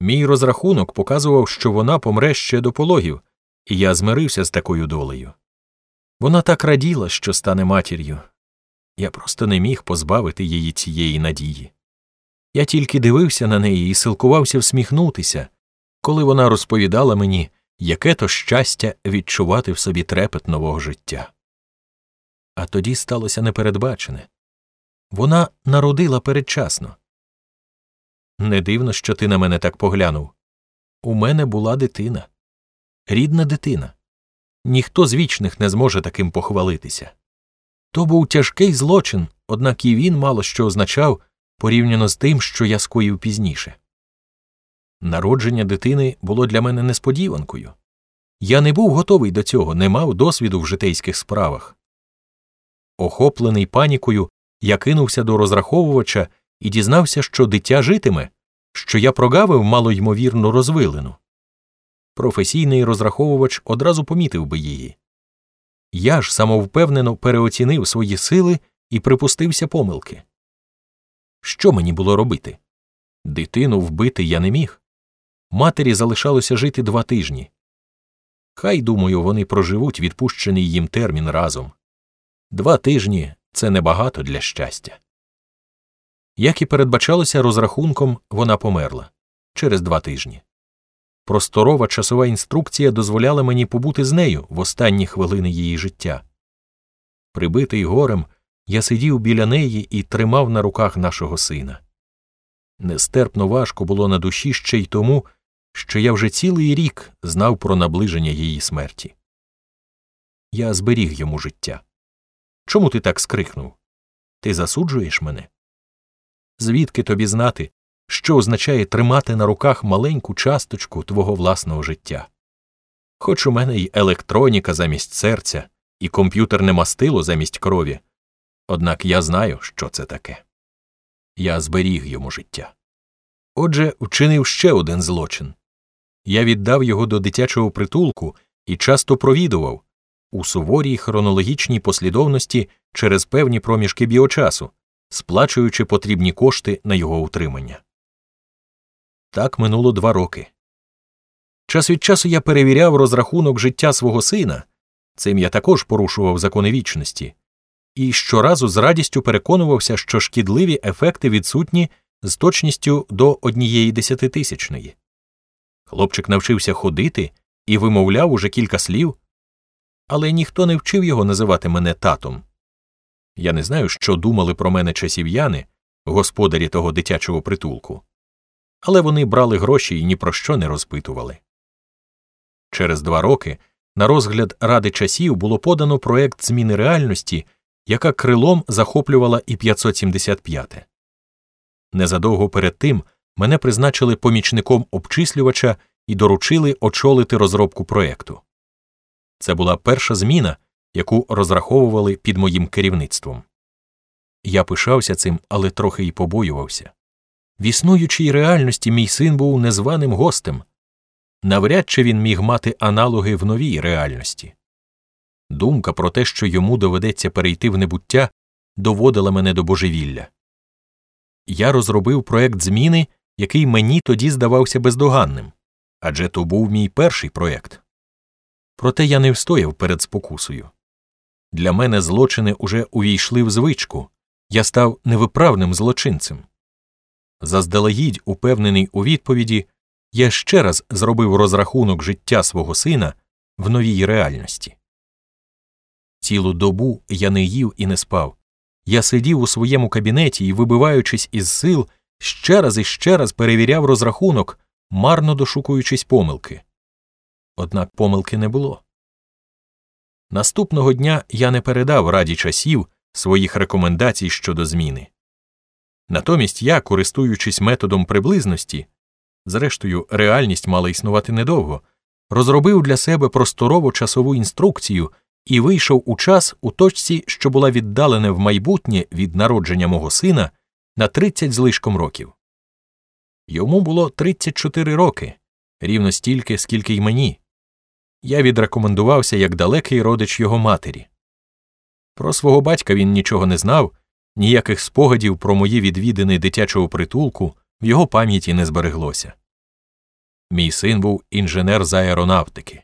Мій розрахунок показував, що вона помре ще до пологів, і я змирився з такою долею. Вона так раділа, що стане матір'ю. Я просто не міг позбавити її цієї надії. Я тільки дивився на неї і силкувався всміхнутися, коли вона розповідала мені, яке то щастя відчувати в собі трепет нового життя. А тоді сталося непередбачене вона народила передчасно. Не дивно, що ти на мене так поглянув. У мене була дитина, рідна дитина. Ніхто з вічних не зможе таким похвалитися. То був тяжкий злочин, однак і він мало що означав порівняно з тим, що я скоїв пізніше. Народження дитини було для мене несподіванкою. Я не був готовий до цього, не мав досвіду в житейських справах. Охоплений панікою, я кинувся до розраховувача і дізнався, що дитя житиме, що я прогавив малоймовірну розвилину. Професійний розраховувач одразу помітив би її. Я ж самовпевнено переоцінив свої сили і припустився помилки. Що мені було робити? Дитину вбити я не міг. Матері залишалося жити два тижні. Хай, думаю, вони проживуть відпущений їм термін разом. Два тижні це небагато для щастя. Як і передбачалося розрахунком, вона померла через два тижні. Просторова часова інструкція дозволяла мені побути з нею в останні хвилини її життя. Прибитий горем, я сидів біля неї і тримав на руках нашого сина. Нестерпно важко було на душі ще й тому, що я вже цілий рік знав про наближення її смерті. Я зберіг йому життя. Чому ти так скрикнув? Ти засуджуєш мене? Звідки тобі знати, що означає тримати на руках маленьку часточку твого власного життя? Хоч у мене й електроніка замість серця, і комп'ютерне мастило замість крові, однак я знаю, що це таке. Я зберіг йому життя. Отже, вчинив ще один злочин я віддав його до дитячого притулку і часто провідував у суворій хронологічній послідовності через певні проміжки біочасу, сплачуючи потрібні кошти на його утримання. Так минуло два роки. Час від часу я перевіряв розрахунок життя свого сина, цим я також порушував закони вічності, і щоразу з радістю переконувався, що шкідливі ефекти відсутні з точністю до однієї десятитисячної. Хлопчик навчився ходити і вимовляв уже кілька слів, але ніхто не вчив його називати мене татом. Я не знаю, що думали про мене часів'яни, господарі того дитячого притулку, але вони брали гроші і ні про що не розпитували. Через два роки на розгляд Ради часів було подано проект зміни реальності, яка крилом захоплювала і 575-те. Незадовго перед тим мене призначили помічником обчислювача і доручили очолити розробку проекту. Це була перша зміна, яку розраховували під моїм керівництвом. Я пишався цим, але трохи й побоювався. В існуючій реальності мій син був незваним гостем. Навряд чи він міг мати аналоги в новій реальності. Думка про те, що йому доведеться перейти в небуття, доводила мене до божевілля. Я розробив проект зміни, який мені тоді здавався бездоганним адже то був мій перший проект. Проте я не встояв перед спокусою. Для мене злочини уже увійшли в звичку, я став невиправним злочинцем. Заздалегідь, упевнений у відповіді, я ще раз зробив розрахунок життя свого сина в новій реальності. Цілу добу я не їв і не спав. Я сидів у своєму кабінеті і, вибиваючись із сил, ще раз і ще раз перевіряв розрахунок, марно дошукуючись помилки. Однак помилки не було. Наступного дня я не передав раді часів своїх рекомендацій щодо зміни. Натомість я, користуючись методом приблизності, зрештою, реальність мала існувати недовго, розробив для себе просторову часову інструкцію і вийшов у час у точці, що була віддалена в майбутнє від народження мого сина на 30 злишком років. Йому було 34 роки, рівно стільки, скільки й мені. Я відрекомендувався як далекий родич його матері. Про свого батька він нічого не знав, ніяких спогадів про мої відвідини дитячого притулку в його пам'яті не збереглося. Мій син був інженер з аеронавтики.